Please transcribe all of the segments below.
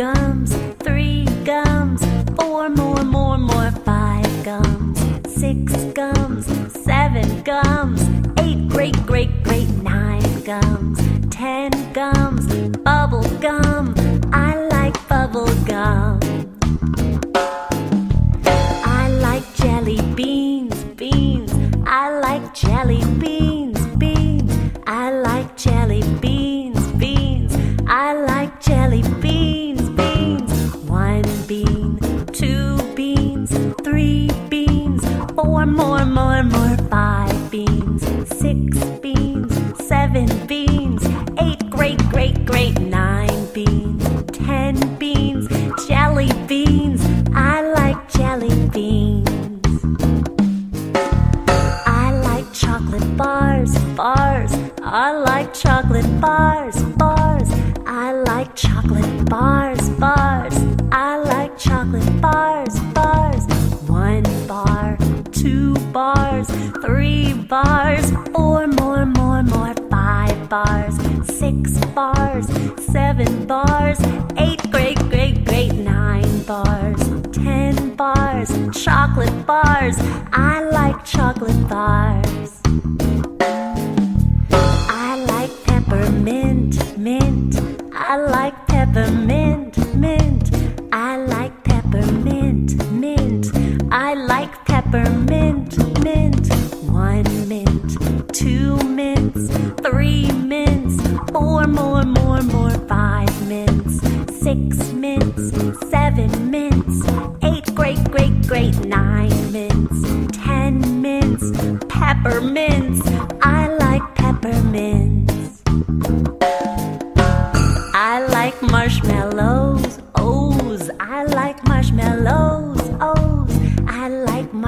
gums, three gums, four more, more, more, five gums, six gums, seven gums, eight, great, great, great, nine gums, ten gums, bubble gum. I like bubble gum. I like jelly beans, beans. I like jelly beans. Four more, more, more, five beans, six beans, seven beans, eight, great, great, great, nine beans, ten beans, jelly beans. I like jelly beans. I like chocolate bars, bars. I like chocolate bars, bars. I like chocolate bars, bars. I like chocolate bars, bars. One two bars, three bars, four more, more, more, five bars, six bars, seven bars, eight, great, great, great, nine bars, ten bars, chocolate bars. I like chocolate bars. Two mints, three mints, four more, more, more, five mints, six mints, seven mints, eight, great, great, great, nine mints, ten mints, peppermints. I like peppermints. I like marshmallows,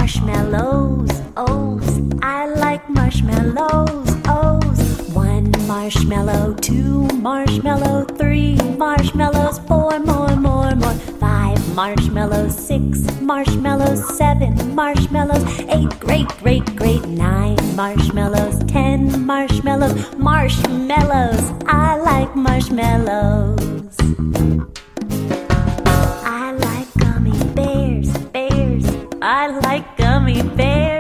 marshmallows, O's. I like marshmallows, O's. One marshmallow, two marshmallow, three marshmallows, four more, more, more, five marshmallows, six marshmallows, seven marshmallows, eight, great, great, great, nine marshmallows, ten marshmallows, marshmallows. I like marshmallows. I like gummy bears. I like gummy bears.